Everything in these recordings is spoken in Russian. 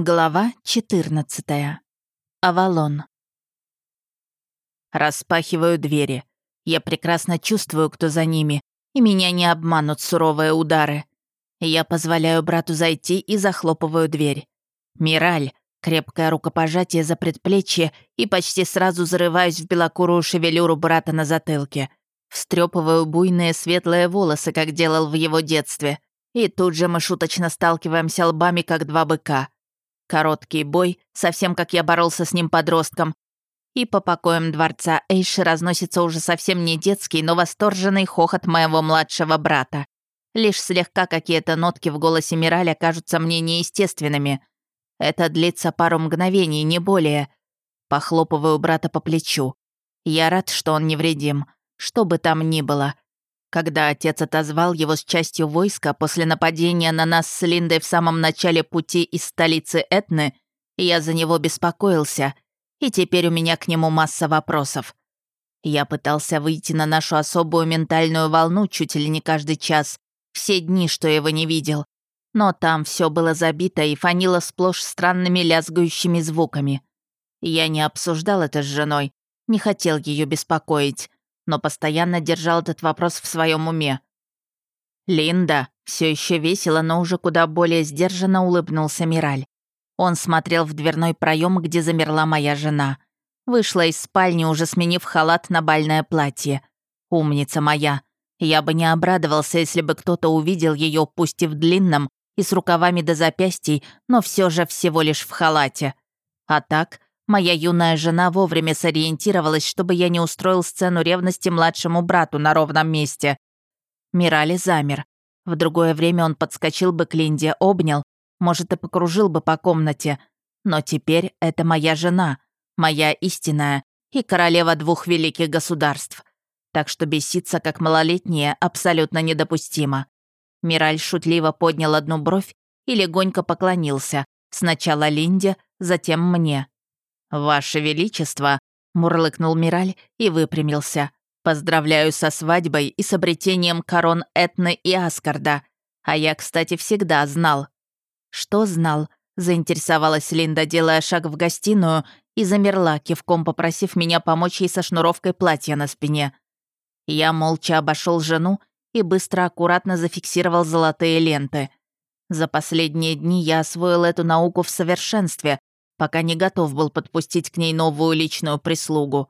Глава 14. Авалон. Распахиваю двери. Я прекрасно чувствую, кто за ними, и меня не обманут суровые удары. Я позволяю брату зайти и захлопываю дверь. Мираль, крепкое рукопожатие за предплечье и почти сразу зарываюсь в белокурую шевелюру брата на затылке. Встрепываю буйные светлые волосы, как делал в его детстве. И тут же мы шуточно сталкиваемся лбами, как два быка. Короткий бой, совсем как я боролся с ним подростком. И по покоям дворца Эйши разносится уже совсем не детский, но восторженный хохот моего младшего брата. Лишь слегка какие-то нотки в голосе Мираля кажутся мне неестественными. Это длится пару мгновений, не более. Похлопываю брата по плечу. Я рад, что он невредим. Что бы там ни было. Когда отец отозвал его с частью войска после нападения на нас с Линдой в самом начале пути из столицы Этны, я за него беспокоился, и теперь у меня к нему масса вопросов. Я пытался выйти на нашу особую ментальную волну чуть ли не каждый час, все дни, что его не видел. Но там все было забито и фанило сплошь странными лязгающими звуками. Я не обсуждал это с женой, не хотел ее беспокоить но постоянно держал этот вопрос в своем уме. Линда все еще весело, но уже куда более сдержанно улыбнулся Мираль. Он смотрел в дверной проем, где замерла моя жена. Вышла из спальни, уже сменив халат на бальное платье. Умница моя. Я бы не обрадовался, если бы кто-то увидел ее, пусть и в длинном, и с рукавами до запястий, но все же всего лишь в халате. А так, Моя юная жена вовремя сориентировалась, чтобы я не устроил сцену ревности младшему брату на ровном месте. Мирали замер. В другое время он подскочил бы к Линде, обнял, может, и покружил бы по комнате. Но теперь это моя жена, моя истинная и королева двух великих государств. Так что беситься, как малолетняя, абсолютно недопустимо. Мираль шутливо поднял одну бровь и легонько поклонился. Сначала Линде, затем мне. «Ваше Величество», — мурлыкнул Мираль и выпрямился. «Поздравляю со свадьбой и с обретением корон Этны и Аскарда. А я, кстати, всегда знал». «Что знал?» — заинтересовалась Линда, делая шаг в гостиную, и замерла, кивком попросив меня помочь ей со шнуровкой платья на спине. Я молча обошел жену и быстро аккуратно зафиксировал золотые ленты. За последние дни я освоил эту науку в совершенстве, пока не готов был подпустить к ней новую личную прислугу.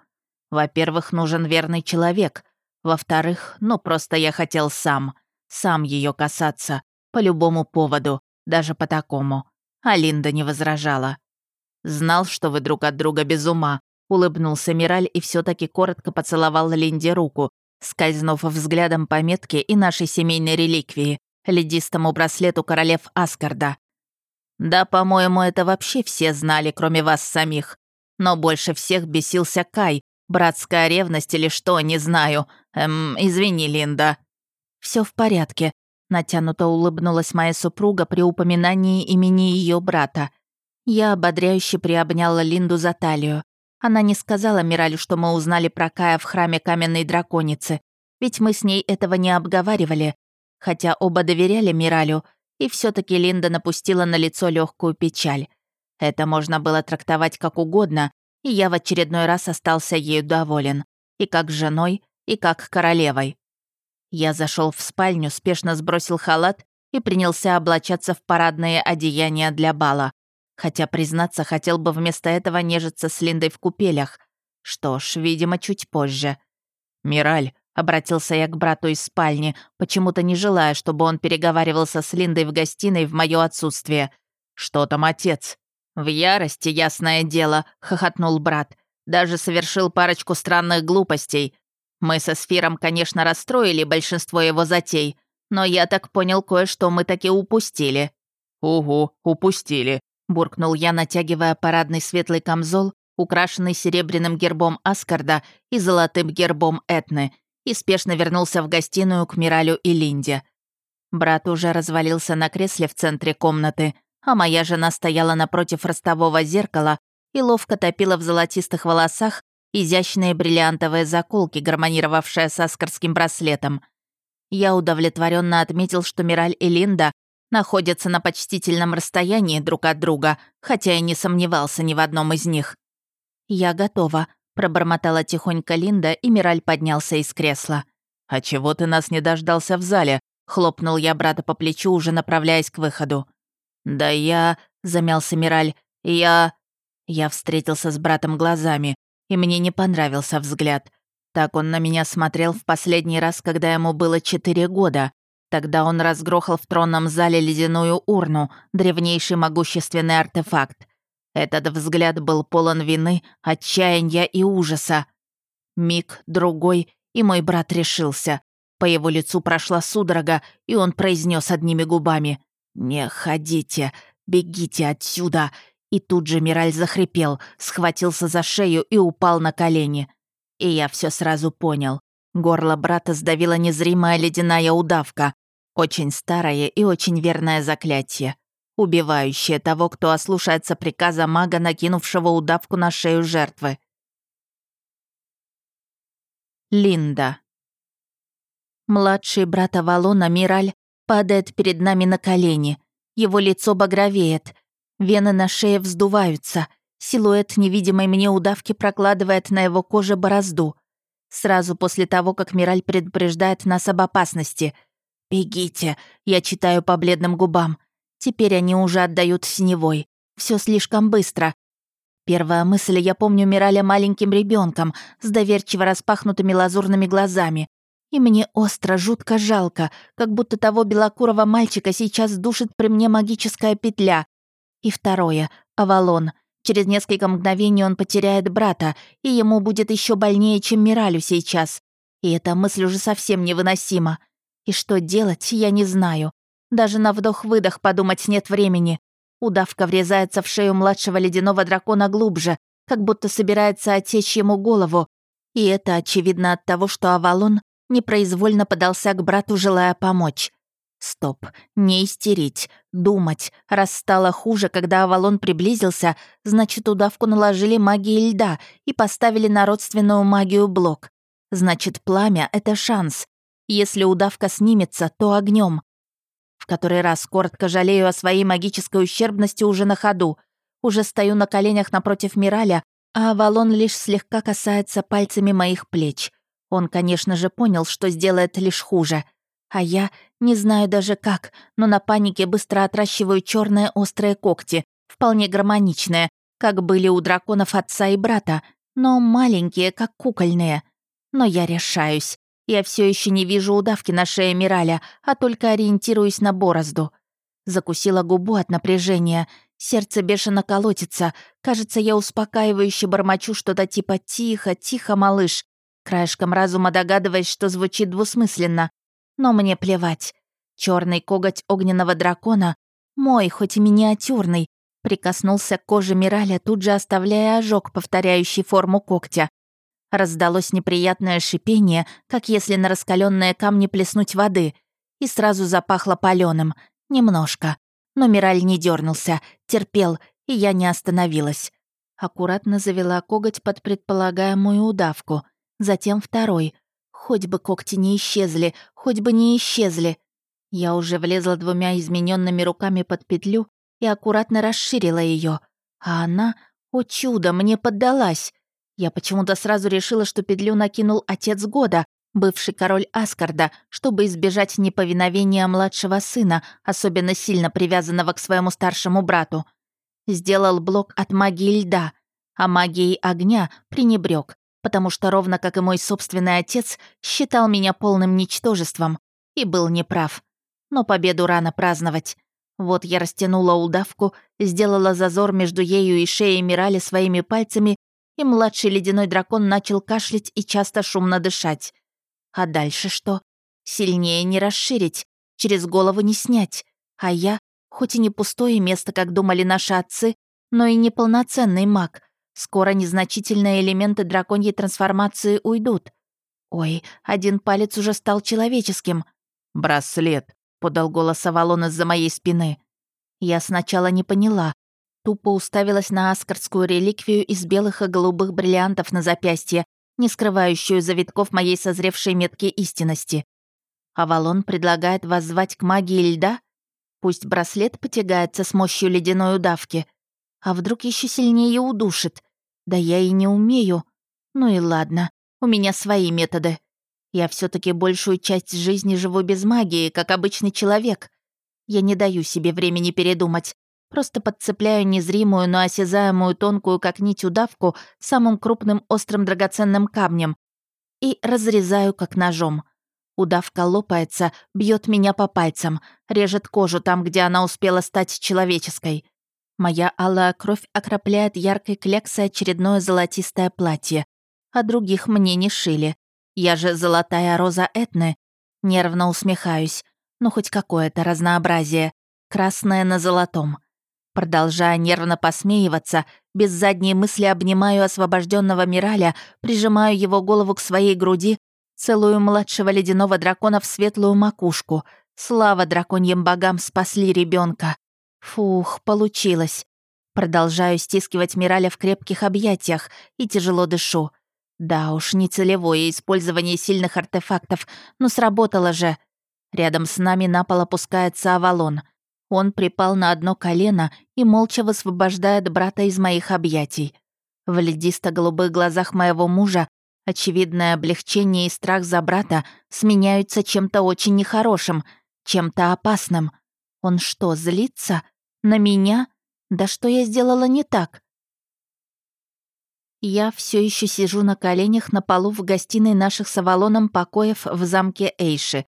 Во-первых, нужен верный человек. Во-вторых, ну просто я хотел сам, сам ее касаться, по любому поводу, даже по такому. А Линда не возражала. «Знал, что вы друг от друга без ума», — улыбнулся Мираль и все таки коротко поцеловал Линде руку, скользнув взглядом по метке и нашей семейной реликвии, ледистому браслету королев Аскарда. Да, по-моему, это вообще все знали, кроме вас самих. Но больше всех бесился Кай. Братская ревность или что, не знаю. Эм, извини, Линда. Все в порядке. Натянуто улыбнулась моя супруга при упоминании имени ее брата. Я ободряюще приобняла Линду за талию. Она не сказала Миралю, что мы узнали про Кая в храме каменной драконицы, ведь мы с ней этого не обговаривали. Хотя оба доверяли Миралю, и все таки Линда напустила на лицо легкую печаль. Это можно было трактовать как угодно, и я в очередной раз остался ею доволен. И как женой, и как королевой. Я зашел в спальню, спешно сбросил халат и принялся облачаться в парадные одеяния для бала. Хотя, признаться, хотел бы вместо этого нежиться с Линдой в купелях. Что ж, видимо, чуть позже. «Мираль, Обратился я к брату из спальни, почему-то не желая, чтобы он переговаривался с Линдой в гостиной в мое отсутствие. «Что там отец?» «В ярости, ясное дело», — хохотнул брат. «Даже совершил парочку странных глупостей. Мы со Сфиром, конечно, расстроили большинство его затей, но я так понял, кое-что мы таки упустили». «Угу, упустили», — буркнул я, натягивая парадный светлый камзол, украшенный серебряным гербом Аскарда и золотым гербом Этны, и спешно вернулся в гостиную к Миралю и Линде. Брат уже развалился на кресле в центре комнаты, а моя жена стояла напротив ростового зеркала и ловко топила в золотистых волосах изящные бриллиантовые заколки, гармонировавшие с аскарским браслетом. Я удовлетворенно отметил, что Мираль и Линда находятся на почтительном расстоянии друг от друга, хотя и не сомневался ни в одном из них. «Я готова», — пробормотала тихонько Линда, и Мираль поднялся из кресла. «А чего ты нас не дождался в зале?» — хлопнул я брата по плечу, уже направляясь к выходу. «Да я...» — замялся Мираль. «Я...» Я встретился с братом глазами, и мне не понравился взгляд. Так он на меня смотрел в последний раз, когда ему было четыре года. Тогда он разгрохал в тронном зале ледяную урну, древнейший могущественный артефакт. Этот взгляд был полон вины, отчаяния и ужаса. Миг, другой, и мой брат решился. По его лицу прошла судорога, и он произнес одними губами. «Не ходите, бегите отсюда!» И тут же Мираль захрипел, схватился за шею и упал на колени. И я все сразу понял. Горло брата сдавила незримая ледяная удавка. Очень старое и очень верное заклятие убивающее того, кто ослушается приказа мага, накинувшего удавку на шею жертвы. Линда. Младший брат Авалона, Мираль, падает перед нами на колени. Его лицо багровеет. Вены на шее вздуваются. Силуэт невидимой мне удавки прокладывает на его коже борозду. Сразу после того, как Мираль предупреждает нас об опасности. «Бегите!» — я читаю по бледным губам. Теперь они уже отдают синевой. Все слишком быстро. Первая мысль, я помню Мираля маленьким ребенком с доверчиво распахнутыми лазурными глазами. И мне остро, жутко жалко, как будто того белокурого мальчика сейчас душит при мне магическая петля. И второе — Авалон. Через несколько мгновений он потеряет брата, и ему будет еще больнее, чем Миралю сейчас. И эта мысль уже совсем невыносима. И что делать, я не знаю. Даже на вдох-выдох подумать нет времени. Удавка врезается в шею младшего ледяного дракона глубже, как будто собирается отечь ему голову. И это очевидно от того, что Авалон непроизвольно подался к брату, желая помочь. Стоп, не истерить, думать. Раз стало хуже, когда Авалон приблизился, значит, удавку наложили магией льда и поставили на родственную магию блок. Значит, пламя — это шанс. Если удавка снимется, то огнем который раз коротко жалею о своей магической ущербности уже на ходу. Уже стою на коленях напротив Мираля, а Авалон лишь слегка касается пальцами моих плеч. Он, конечно же, понял, что сделает лишь хуже. А я не знаю даже как, но на панике быстро отращиваю черные острые когти, вполне гармоничные, как были у драконов отца и брата, но маленькие, как кукольные. Но я решаюсь. Я все еще не вижу удавки на шее Мираля, а только ориентируюсь на борозду. Закусила губу от напряжения. Сердце бешено колотится. Кажется, я успокаивающе бормочу что-то типа «Тихо, тихо, малыш», краешком разума догадываясь, что звучит двусмысленно. Но мне плевать. Черный коготь огненного дракона, мой, хоть и миниатюрный, прикоснулся к коже Мираля, тут же оставляя ожог, повторяющий форму когтя. Раздалось неприятное шипение, как если на раскаленные камни плеснуть воды, и сразу запахло паленым. Немножко. Но Мираль не дернулся, терпел, и я не остановилась. Аккуратно завела коготь под предполагаемую удавку. Затем второй. Хоть бы когти не исчезли, хоть бы не исчезли. Я уже влезла двумя измененными руками под петлю и аккуратно расширила ее, А она, о чудо, мне поддалась. Я почему-то сразу решила, что петлю накинул отец года, бывший король Аскарда, чтобы избежать неповиновения младшего сына, особенно сильно привязанного к своему старшему брату. Сделал блок от магии льда, а магией огня пренебрег, потому что ровно как и мой собственный отец считал меня полным ничтожеством и был неправ. Но победу рано праздновать. Вот я растянула удавку, сделала зазор между ею и шеей Мирали своими пальцами и младший ледяной дракон начал кашлять и часто шумно дышать. А дальше что? Сильнее не расширить, через голову не снять. А я, хоть и не пустое место, как думали наши отцы, но и неполноценный маг. Скоро незначительные элементы драконьей трансформации уйдут. Ой, один палец уже стал человеческим. «Браслет», — подал голос Авалон из-за моей спины. Я сначала не поняла, Тупо уставилась на аскарскую реликвию из белых и голубых бриллиантов на запястье, не скрывающую завитков моей созревшей метки истинности. Авалон предлагает воззвать к магии льда? Пусть браслет потягается с мощью ледяной удавки. А вдруг еще сильнее удушит? Да я и не умею. Ну и ладно, у меня свои методы. Я все таки большую часть жизни живу без магии, как обычный человек. Я не даю себе времени передумать. Просто подцепляю незримую, но осязаемую тонкую, как нить, удавку самым крупным острым драгоценным камнем и разрезаю, как ножом. Удавка лопается, бьет меня по пальцам, режет кожу там, где она успела стать человеческой. Моя алая кровь окропляет яркой кляксой очередное золотистое платье. А других мне не шили. Я же золотая роза Этны. Нервно усмехаюсь. Ну, хоть какое-то разнообразие. Красное на золотом. Продолжая нервно посмеиваться, без задней мысли обнимаю освобожденного Мираля, прижимаю его голову к своей груди, целую младшего ледяного дракона в светлую макушку. Слава драконьим богам, спасли ребенка. Фух, получилось. Продолжаю стискивать Мираля в крепких объятиях и тяжело дышу. Да уж, не целевое использование сильных артефактов, но сработало же. Рядом с нами на пол опускается Авалон. Он припал на одно колено и молча высвобождает брата из моих объятий. В ледисто-голубых глазах моего мужа очевидное облегчение и страх за брата сменяются чем-то очень нехорошим, чем-то опасным. Он что, злится? На меня? Да что я сделала не так? Я все еще сижу на коленях на полу в гостиной наших с Авалоном покоев в замке Эйши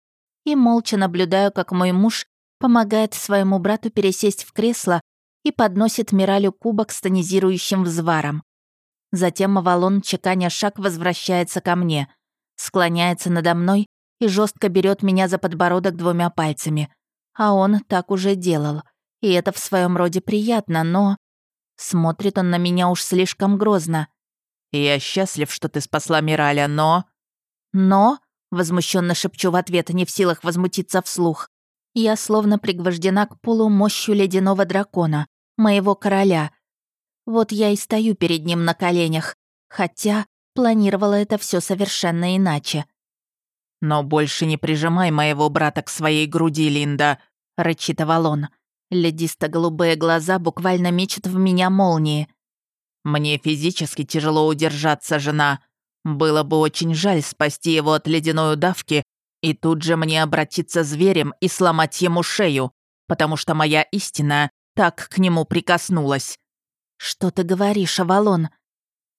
и молча наблюдаю, как мой муж помогает своему брату пересесть в кресло и подносит Миралю кубок с тонизирующим взваром. Затем Авалон, чеканя шаг, возвращается ко мне, склоняется надо мной и жестко берет меня за подбородок двумя пальцами. А он так уже делал. И это в своем роде приятно, но... Смотрит он на меня уж слишком грозно. «Я счастлив, что ты спасла Мираля, но...» «Но?» — возмущенно шепчу в ответ, не в силах возмутиться вслух. Я словно пригвождена к полу мощью ледяного дракона, моего короля. Вот я и стою перед ним на коленях, хотя планировала это все совершенно иначе. «Но больше не прижимай моего брата к своей груди, Линда», — рычит Авалон. Ледисто-голубые глаза буквально мечут в меня молнии. «Мне физически тяжело удержаться, жена. Было бы очень жаль спасти его от ледяной удавки и тут же мне обратиться зверем и сломать ему шею, потому что моя истина так к нему прикоснулась». «Что ты говоришь, Авалон?»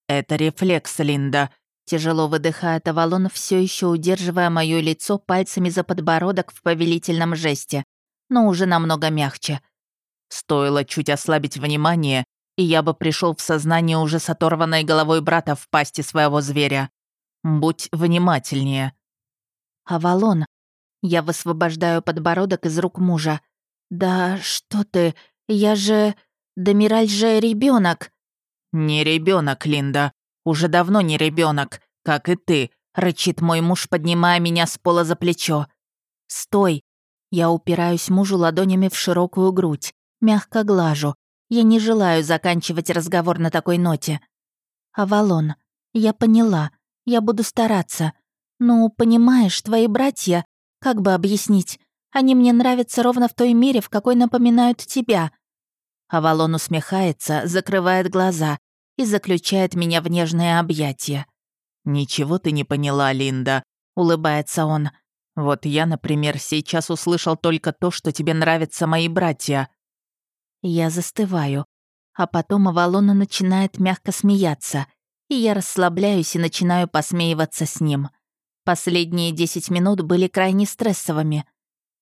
«Это рефлекс, Линда. Тяжело выдыхает Авалон, все еще удерживая мое лицо пальцами за подбородок в повелительном жесте, но уже намного мягче. Стоило чуть ослабить внимание, и я бы пришел в сознание уже с оторванной головой брата в пасти своего зверя. Будь внимательнее. Авалон. Я высвобождаю подбородок из рук мужа. Да что ты, я же... Домираль же ребенок. Не ребенок, Линда. Уже давно не ребенок, как и ты», — рычит мой муж, поднимая меня с пола за плечо. «Стой!» Я упираюсь мужу ладонями в широкую грудь, мягко глажу. Я не желаю заканчивать разговор на такой ноте. «Авалон, я поняла. Я буду стараться. Ну, понимаешь, твои братья, как бы объяснить, они мне нравятся ровно в той мере, в какой напоминают тебя». Авалон усмехается, закрывает глаза, и заключает меня в нежное объятие. «Ничего ты не поняла, Линда», — улыбается он. «Вот я, например, сейчас услышал только то, что тебе нравятся мои братья». Я застываю, а потом Авалона начинает мягко смеяться, и я расслабляюсь и начинаю посмеиваться с ним. Последние десять минут были крайне стрессовыми.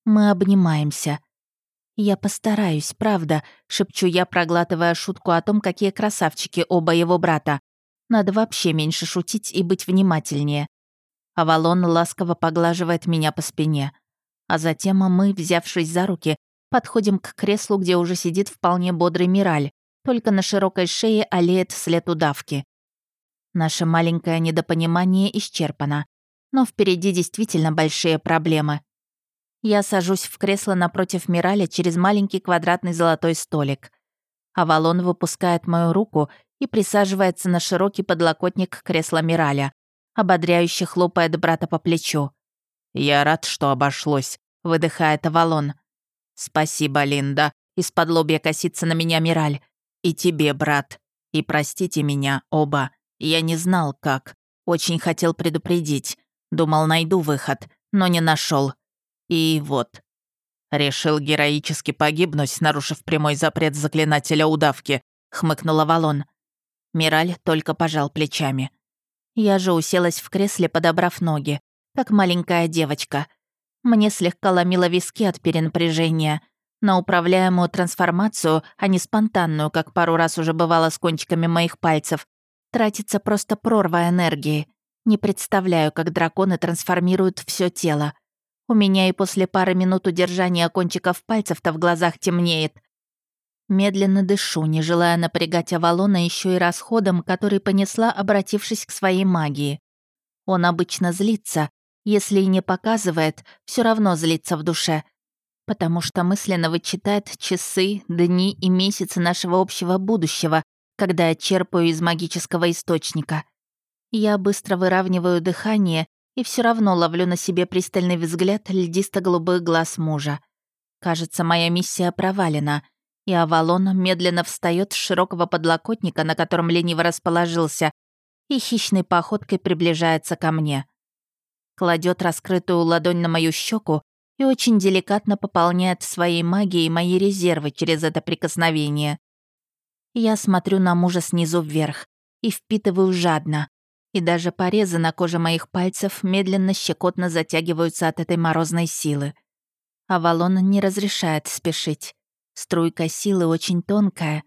Мы обнимаемся. «Я постараюсь, правда», — шепчу я, проглатывая шутку о том, какие красавчики оба его брата. Надо вообще меньше шутить и быть внимательнее. Авалон ласково поглаживает меня по спине. А затем мы, взявшись за руки, подходим к креслу, где уже сидит вполне бодрый Мираль, только на широкой шее олеет след удавки. Наше маленькое недопонимание исчерпано. Но впереди действительно большие проблемы. Я сажусь в кресло напротив Мираля через маленький квадратный золотой столик. Авалон выпускает мою руку и присаживается на широкий подлокотник кресла Мираля, ободряюще хлопает брата по плечу. «Я рад, что обошлось», — выдыхает Авалон. «Спасибо, Линда», — из-под лобья косится на меня Мираль. «И тебе, брат. И простите меня, оба. Я не знал, как. Очень хотел предупредить. Думал, найду выход, но не нашел. И вот». «Решил героически погибнуть, нарушив прямой запрет заклинателя удавки», — хмыкнула Валон. Мираль только пожал плечами. Я же уселась в кресле, подобрав ноги, как маленькая девочка. Мне слегка ломило виски от перенапряжения. На управляемую трансформацию, а не спонтанную, как пару раз уже бывало с кончиками моих пальцев, тратится просто прорва энергии. Не представляю, как драконы трансформируют все тело. У меня и после пары минут удержания кончиков пальцев-то в глазах темнеет. Медленно дышу, не желая напрягать Авалона еще и расходом, который понесла, обратившись к своей магии. Он обычно злится, если и не показывает, все равно злится в душе, потому что мысленно вычитает часы, дни и месяцы нашего общего будущего, когда я черпаю из магического источника. Я быстро выравниваю дыхание и все равно ловлю на себе пристальный взгляд льдисто-голубых глаз мужа. Кажется, моя миссия провалена, и Авалон медленно встает с широкого подлокотника, на котором лениво расположился, и хищной походкой приближается ко мне. Кладет раскрытую ладонь на мою щеку и очень деликатно пополняет своей магией мои резервы через это прикосновение. Я смотрю на мужа снизу вверх и впитываю жадно, и даже порезы на коже моих пальцев медленно щекотно затягиваются от этой морозной силы. Авалон не разрешает спешить. Струйка силы очень тонкая.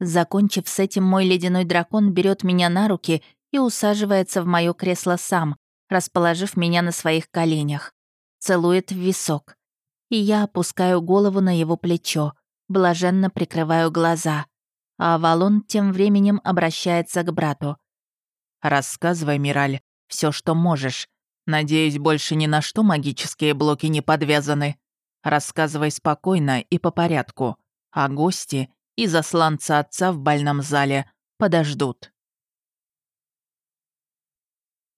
Закончив с этим, мой ледяной дракон берет меня на руки и усаживается в мое кресло сам, расположив меня на своих коленях. Целует в висок. И я опускаю голову на его плечо, блаженно прикрываю глаза. А Авалон тем временем обращается к брату. Рассказывай, Мираль, все, что можешь. Надеюсь, больше ни на что магические блоки не подвязаны. Рассказывай спокойно и по порядку. А гости и засланца отца в бальном зале подождут.